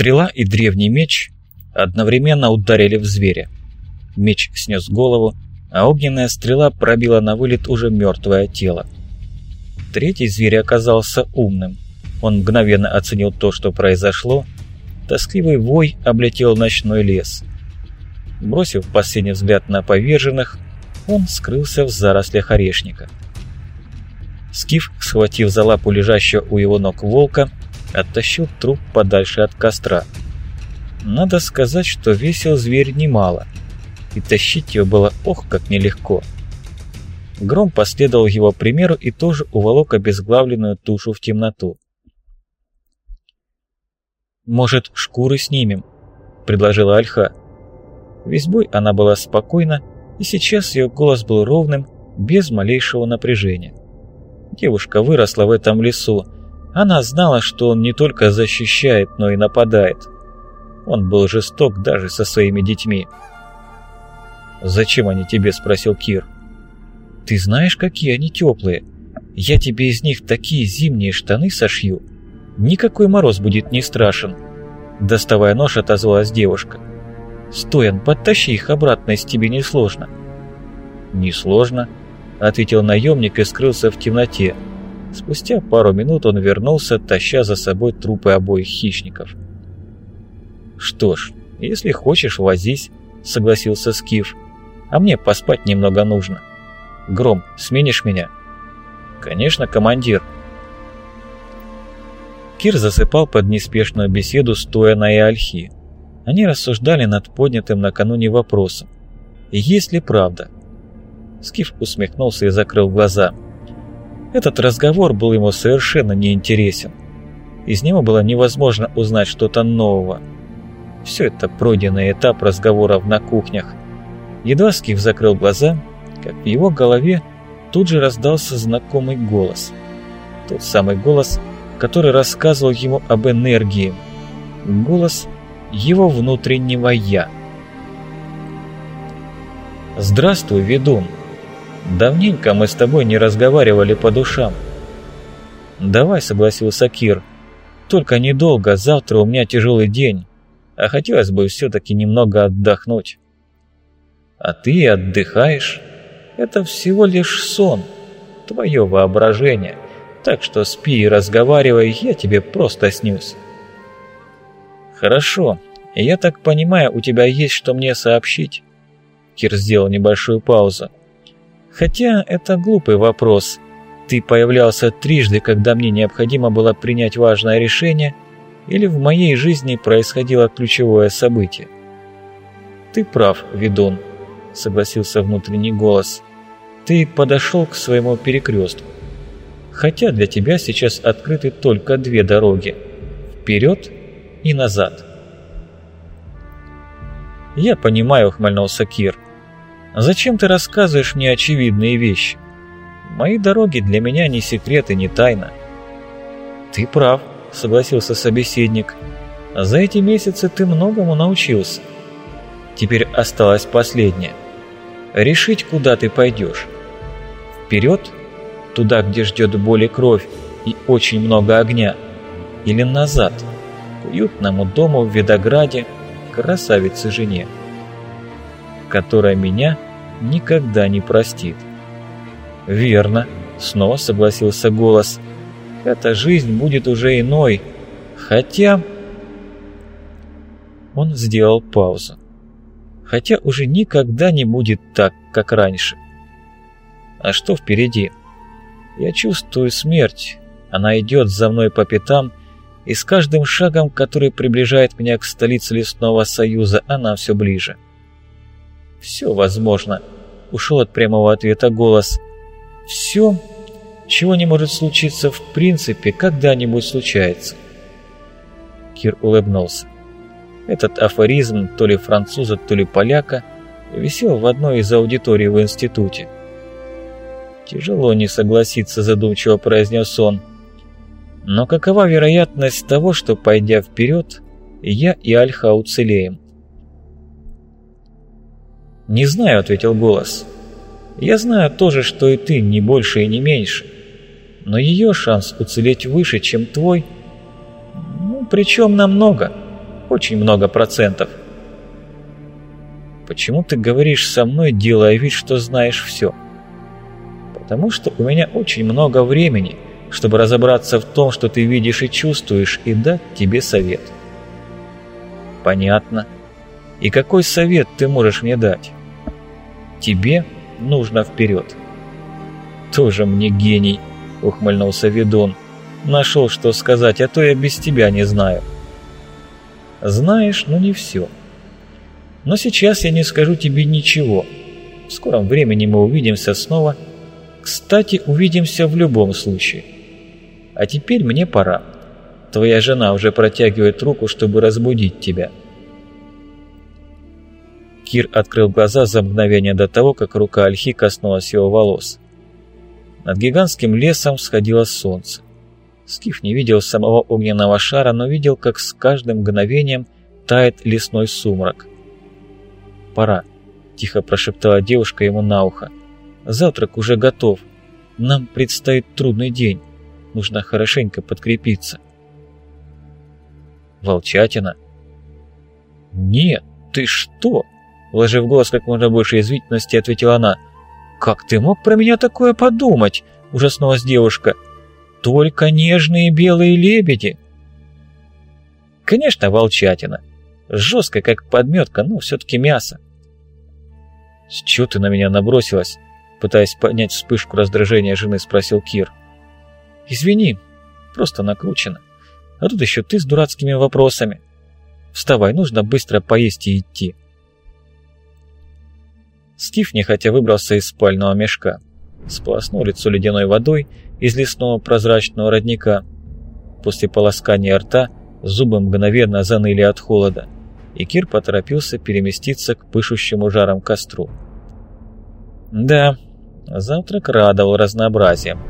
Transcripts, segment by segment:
Стрела и древний меч одновременно ударили в зверя. Меч снес голову, а огненная стрела пробила на вылет уже мертвое тело. Третий зверь оказался умным. Он мгновенно оценил то, что произошло. Тоскливый вой облетел ночной лес. Бросив последний взгляд на поверженных, он скрылся в зарослях орешника. Скиф, схватив за лапу лежащего у его ног волка, оттащил труп подальше от костра. Надо сказать, что весил зверь немало, и тащить его было ох как нелегко. Гром последовал его примеру и тоже уволок обезглавленную тушу в темноту. «Может, шкуры снимем?» – предложила Альха. Весь бой она была спокойна, и сейчас ее голос был ровным, без малейшего напряжения. Девушка выросла в этом лесу. Она знала, что он не только защищает, но и нападает. Он был жесток даже со своими детьми. «Зачем они тебе?» – спросил Кир. «Ты знаешь, какие они теплые? Я тебе из них такие зимние штаны сошью. Никакой мороз будет не страшен». Доставая нож, отозвалась девушка. «Стоян, подтащи их обратно, если тебе не сложно». «Не сложно», ответил наемник и скрылся в темноте. Спустя пару минут он вернулся, таща за собой трупы обоих хищников. «Что ж, если хочешь, возись», — согласился Скиф. «А мне поспать немного нужно. Гром, сменишь меня?» «Конечно, командир». Кир засыпал под неспешную беседу, стоя на Иольхи. Они рассуждали над поднятым накануне вопросом. Есть ли правда, Скиф усмехнулся и закрыл глаза. Этот разговор был ему совершенно неинтересен. Из него было невозможно узнать что-то нового. Все это пройденный этап разговоров на кухнях. Едва Скиф закрыл глаза, как в его голове тут же раздался знакомый голос. Тот самый голос, который рассказывал ему об энергии. Голос его внутреннего «я». «Здравствуй, ведун!» Давненько мы с тобой не разговаривали по душам. Давай, согласился Кир. Только недолго, завтра у меня тяжелый день, а хотелось бы все-таки немного отдохнуть. А ты отдыхаешь? Это всего лишь сон, твое воображение. Так что спи и разговаривай, я тебе просто снюсь. Хорошо, я так понимаю, у тебя есть что мне сообщить? Кир сделал небольшую паузу. Хотя это глупый вопрос. Ты появлялся трижды, когда мне необходимо было принять важное решение, или в моей жизни происходило ключевое событие. «Ты прав, ведун», — согласился внутренний голос. «Ты подошел к своему перекрестку. Хотя для тебя сейчас открыты только две дороги — вперед и назад». «Я понимаю», — ухмыльнулся Кир. — Зачем ты рассказываешь мне очевидные вещи? Мои дороги для меня не секрет и не тайна. Ты прав, согласился собеседник. За эти месяцы ты многому научился. Теперь осталось последнее. Решить, куда ты пойдешь. Вперед, туда, где ждет боль и кровь и очень много огня, или назад, к уютному дому в Видограде, красавице жене которая меня никогда не простит. «Верно», — снова согласился голос. «Эта жизнь будет уже иной, хотя...» Он сделал паузу. «Хотя уже никогда не будет так, как раньше. А что впереди? Я чувствую смерть. Она идет за мной по пятам, и с каждым шагом, который приближает меня к столице Лесного Союза, она все ближе». «Все возможно», — ушел от прямого ответа голос. «Все, чего не может случиться в принципе, когда-нибудь случается». Кир улыбнулся. Этот афоризм, то ли француза, то ли поляка, висел в одной из аудиторий в институте. «Тяжело не согласиться», — задумчиво произнес он. «Но какова вероятность того, что, пойдя вперед, я и Альха уцелеем?» «Не знаю», — ответил голос. «Я знаю то же, что и ты, не больше и не меньше. Но ее шанс уцелеть выше, чем твой, ну, причем намного. очень много процентов. Почему ты говоришь со мной, делая вид, что знаешь все? Потому что у меня очень много времени, чтобы разобраться в том, что ты видишь и чувствуешь, и дать тебе совет. Понятно. И какой совет ты можешь мне дать? Тебе нужно вперед. Тоже мне гений, ухмыльнулся Ведун. Нашел, что сказать, а то я без тебя не знаю. Знаешь, но не все. Но сейчас я не скажу тебе ничего. В скором времени мы увидимся снова. Кстати, увидимся в любом случае. А теперь мне пора. Твоя жена уже протягивает руку, чтобы разбудить тебя. Кир открыл глаза за мгновение до того, как рука Альхи коснулась его волос. Над гигантским лесом сходило солнце. Скиф не видел самого огненного шара, но видел, как с каждым мгновением тает лесной сумрак. «Пора», — тихо прошептала девушка ему на ухо. «Завтрак уже готов. Нам предстоит трудный день. Нужно хорошенько подкрепиться». «Волчатина?» «Нет, ты что?» Вложив голос как можно больше язвительности, ответила она. «Как ты мог про меня такое подумать?» – ужаснулась девушка. «Только нежные белые лебеди!» «Конечно, волчатина. Жестко, как подметка, но все-таки мясо». «С чего ты на меня набросилась?» Пытаясь поднять вспышку раздражения жены, спросил Кир. «Извини, просто накручено. А тут еще ты с дурацкими вопросами. Вставай, нужно быстро поесть и идти». Скиф нехотя выбрался из спального мешка. Сполоснул лицо ледяной водой из лесного прозрачного родника. После полоскания рта зубы мгновенно заныли от холода, и Кир поторопился переместиться к пышущему жаром костру. Да, завтрак радовал разнообразием.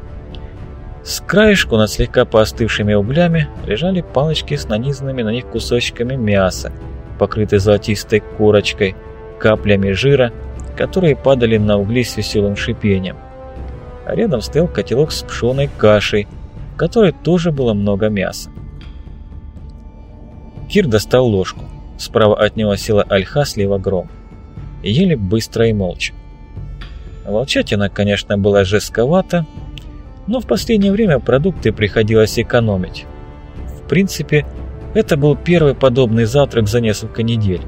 С краешку над слегка поостывшими углями лежали палочки с нанизанными на них кусочками мяса, покрытые золотистой корочкой, каплями жира которые падали на угли с веселым шипением. А рядом стоял котелок с пшеной кашей, в которой тоже было много мяса. Кир достал ложку. Справа от него села ольха, слева гром. ели быстро и молча. Волчатина, конечно, была жестковата, но в последнее время продукты приходилось экономить. В принципе, это был первый подобный завтрак за несколько недель.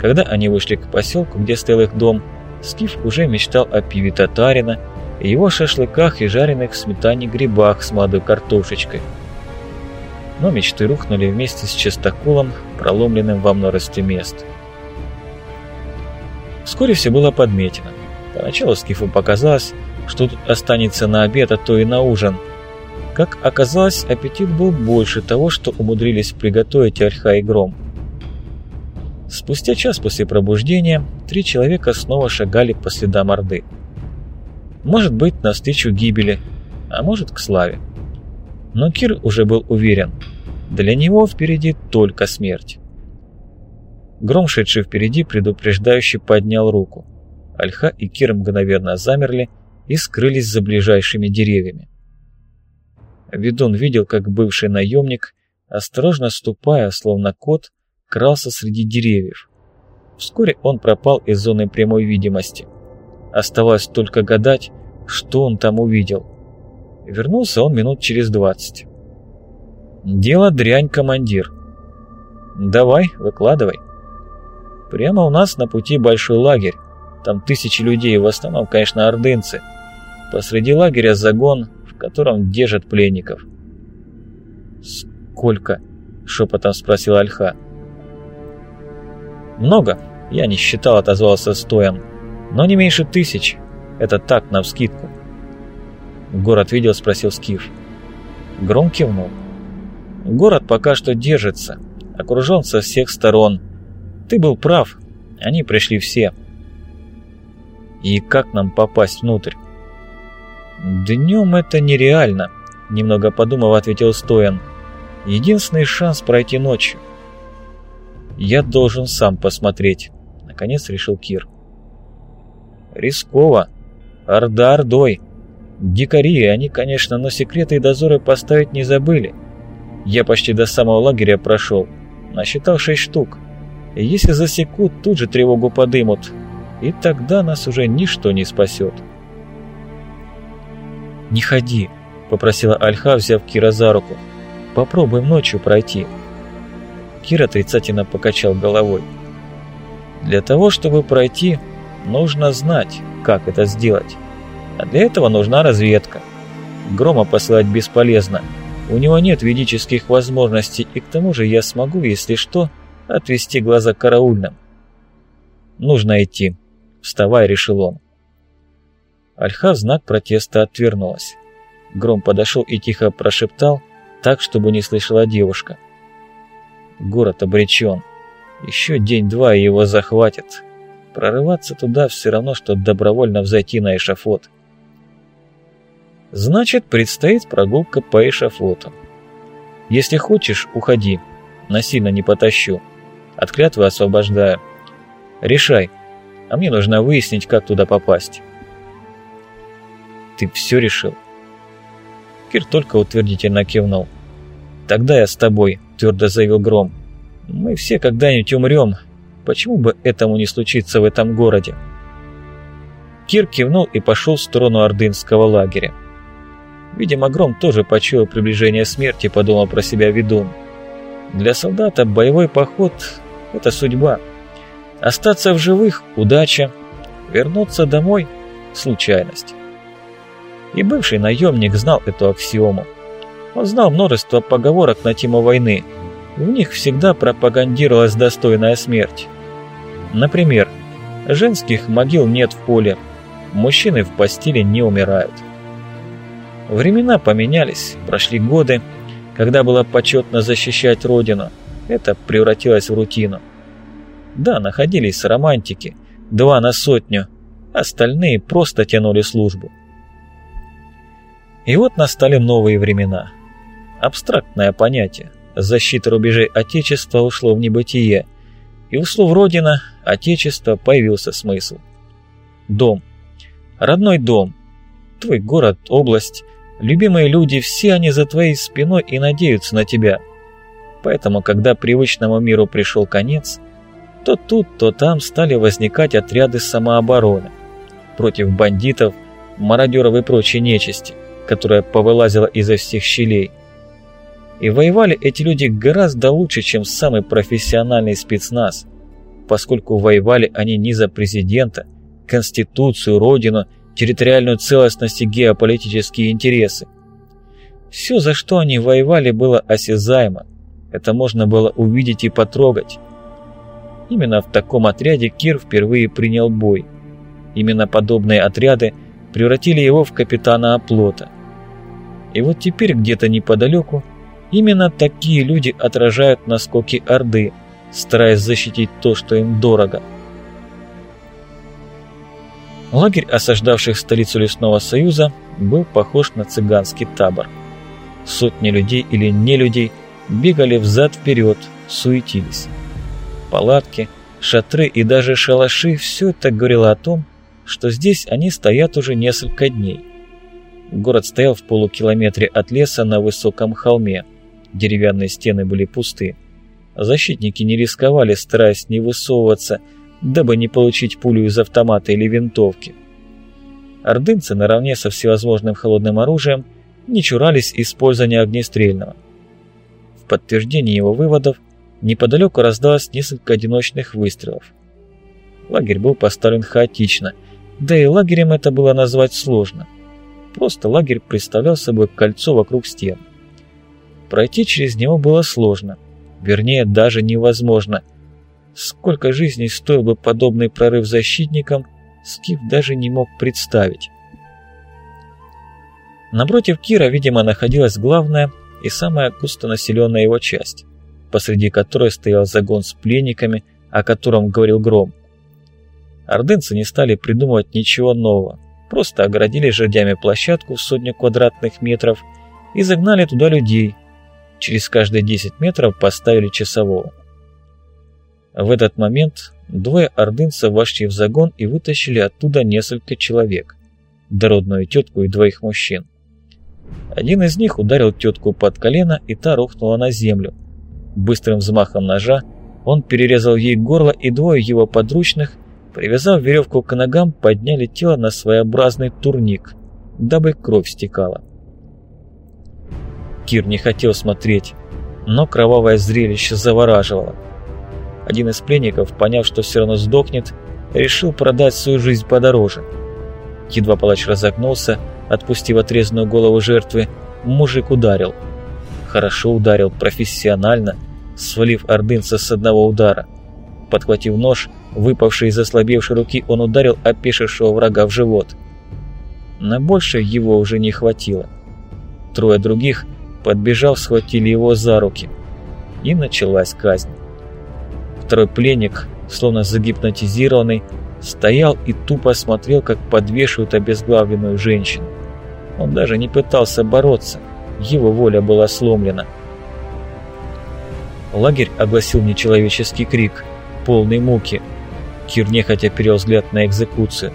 Когда они вышли к поселку, где стоял их дом, Скиф уже мечтал о пиве татарина и его шашлыках и жареных в сметане грибах с молодой картошечкой. Но мечты рухнули вместе с частоколом, проломленным во множестве мест. Вскоре все было подметено. Поначалу Скифу показалось, что тут останется на обед, а то и на ужин. Как оказалось, аппетит был больше того, что умудрились приготовить Альха и Гром. Спустя час после пробуждения три человека снова шагали по следам Орды. Может быть, навстречу гибели, а может, к славе. Но Кир уже был уверен, для него впереди только смерть. Гром, шедший впереди, предупреждающе поднял руку. Альха и Кир мгновенно замерли и скрылись за ближайшими деревьями. Ведун видел, как бывший наемник, осторожно ступая, словно кот, крался среди деревьев. Вскоре он пропал из зоны прямой видимости. Оставалось только гадать, что он там увидел. Вернулся он минут через двадцать. «Дело дрянь, командир». «Давай, выкладывай». «Прямо у нас на пути большой лагерь. Там тысячи людей, в основном, конечно, ордынцы. Посреди лагеря загон, в котором держат пленников». «Сколько?» — шепотом спросил Альха. «Много?» – я не считал, отозвался Стоян. «Но не меньше тысяч. Это так, навскидку». «Город видел?» – спросил Скиф. Гром кивнул. «Город пока что держится, окружен со всех сторон. Ты был прав, они пришли все». «И как нам попасть внутрь?» «Днем это нереально», – немного подумав, ответил Стоян. «Единственный шанс пройти ночью. «Я должен сам посмотреть», — наконец решил Кир. «Рисково. Орда ордой. Дикари, они, конечно, но секреты и дозоры поставить не забыли. Я почти до самого лагеря прошел. Насчитал шесть штук. И если засекут, тут же тревогу подымут. И тогда нас уже ничто не спасет. «Не ходи», — попросила Альха, взяв Кира за руку. «Попробуем ночью пройти». Кир отрицательно покачал головой. «Для того, чтобы пройти, нужно знать, как это сделать. А для этого нужна разведка. Грома посылать бесполезно. У него нет ведических возможностей, и к тому же я смогу, если что, отвести глаза караульным. Нужно идти. Вставай, решил он. Альха в знак протеста отвернулась. Гром подошел и тихо прошептал, так, чтобы не слышала девушка. Город обречен. Еще день-два и его захватят. Прорываться туда все равно, что добровольно взойти на эшафот. Значит, предстоит прогулка по эшафоту. Если хочешь, уходи. Насильно не потащу. От клятвы освобождаю. Решай. А мне нужно выяснить, как туда попасть. Ты все решил? Кир только утвердительно кивнул. Тогда я с тобой, твердо заявил Гром. Мы все когда-нибудь умрем. Почему бы этому не случиться в этом городе? Кир кивнул и пошел в сторону ордынского лагеря. Видимо, Гром тоже почуял приближение смерти, подумал про себя ведун. Для солдата боевой поход – это судьба. Остаться в живых – удача. Вернуться домой – случайность. И бывший наемник знал эту аксиому. Он знал множество поговорок на тему войны. В них всегда пропагандировалась достойная смерть. Например, женских могил нет в поле, мужчины в постели не умирают. Времена поменялись, прошли годы, когда было почетно защищать Родину. Это превратилось в рутину. Да, находились романтики, два на сотню, остальные просто тянули службу. И вот настали новые времена. Абстрактное понятие, защита рубежей Отечества ушло в небытие, и у слов «Родина», «Отечество» появился смысл. Дом. Родной дом. Твой город, область, Любимые люди, все они за твоей спиной и надеются на тебя. Поэтому, когда привычному миру пришел конец, то тут, то там стали возникать отряды самообороны против бандитов, мародеров и прочей нечисти, которая повылазила изо всех щелей. И воевали эти люди гораздо лучше, чем самый профессиональный спецназ, поскольку воевали они не за президента, конституцию, родину – территориальную целостность и геополитические интересы. Все, за что они воевали, было осязаемо. Это можно было увидеть и потрогать. Именно в таком отряде Кир впервые принял бой. Именно подобные отряды превратили его в капитана оплота. И вот теперь где-то неподалеку именно такие люди отражают наскоки Орды, стараясь защитить то, что им дорого – Лагерь осаждавших столицу Лесного Союза был похож на цыганский табор. Сотни людей или не людей бегали взад-вперед, суетились. Палатки, шатры и даже шалаши – все это говорило о том, что здесь они стоят уже несколько дней. Город стоял в полукилометре от леса на высоком холме. Деревянные стены были пусты. Защитники не рисковали, стараясь не высовываться – дабы не получить пулю из автомата или винтовки. Ордынцы наравне со всевозможным холодным оружием не чурались использования огнестрельного. В подтверждение его выводов неподалеку раздалось несколько одиночных выстрелов. Лагерь был поставлен хаотично, да и лагерем это было назвать сложно. Просто лагерь представлял собой кольцо вокруг стен. Пройти через него было сложно, вернее даже невозможно – Сколько жизней стоил бы подобный прорыв защитникам, Скиф даже не мог представить. Напротив Кира, видимо, находилась главная и самая густонаселенная его часть, посреди которой стоял загон с пленниками, о котором говорил Гром. Ордынцы не стали придумывать ничего нового, просто оградили жердями площадку в сотню квадратных метров и загнали туда людей. Через каждые 10 метров поставили часового. В этот момент двое ордынцев вошли в загон и вытащили оттуда несколько человек, дородную тетку и двоих мужчин. Один из них ударил тетку под колено, и та рухнула на землю. Быстрым взмахом ножа он перерезал ей горло, и двое его подручных, привязав веревку к ногам, подняли тело на своеобразный турник, дабы кровь стекала. Кир не хотел смотреть, но кровавое зрелище завораживало. Один из пленников, поняв, что все равно сдохнет, решил продать свою жизнь подороже. Едва палач разогнулся, отпустив отрезанную голову жертвы, мужик ударил. Хорошо ударил, профессионально, свалив ордынца с одного удара. Подхватив нож, выпавший из ослабевшей руки, он ударил опешившего врага в живот. На больше его уже не хватило. Трое других, подбежав, схватили его за руки. И началась казнь. Второй пленник, словно загипнотизированный, стоял и тупо смотрел, как подвешивают обезглавленную женщину. Он даже не пытался бороться, его воля была сломлена. Лагерь огласил нечеловеческий крик, полный муки. Кир нехотя перел взгляд на экзекуцию.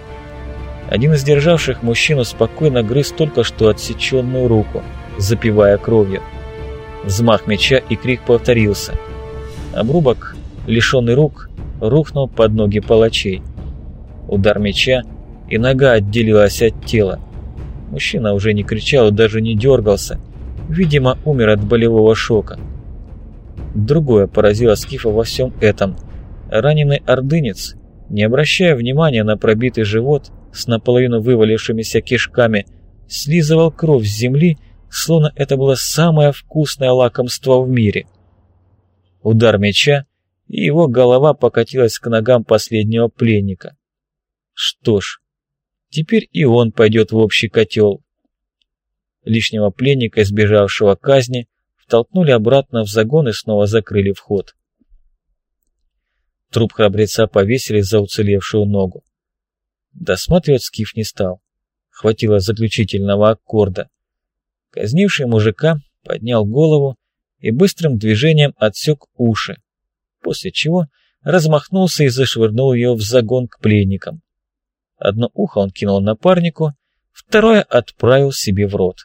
Один из державших мужчину спокойно грыз только что отсеченную руку, запивая кровью. Взмах меча и крик повторился. Обрубок, лишенный рук, рухнул под ноги палачей. Удар меча, и нога отделилась от тела. Мужчина уже не кричал даже не дергался. Видимо, умер от болевого шока. Другое поразило Скифа во всем этом. Раненый ордынец, не обращая внимания на пробитый живот с наполовину вывалившимися кишками, слизывал кровь с земли, словно это было самое вкусное лакомство в мире. Удар меча, и его голова покатилась к ногам последнего пленника. Что ж, теперь и он пойдет в общий котел. Лишнего пленника, избежавшего казни, втолкнули обратно в загон и снова закрыли вход. Труп храбреца повесили за уцелевшую ногу. Досматривать Скиф не стал. Хватило заключительного аккорда. Казнивший мужика поднял голову и быстрым движением отсек уши, после чего размахнулся и зашвырнул ее в загон к пленникам. Одно ухо он кинул напарнику, второе отправил себе в рот.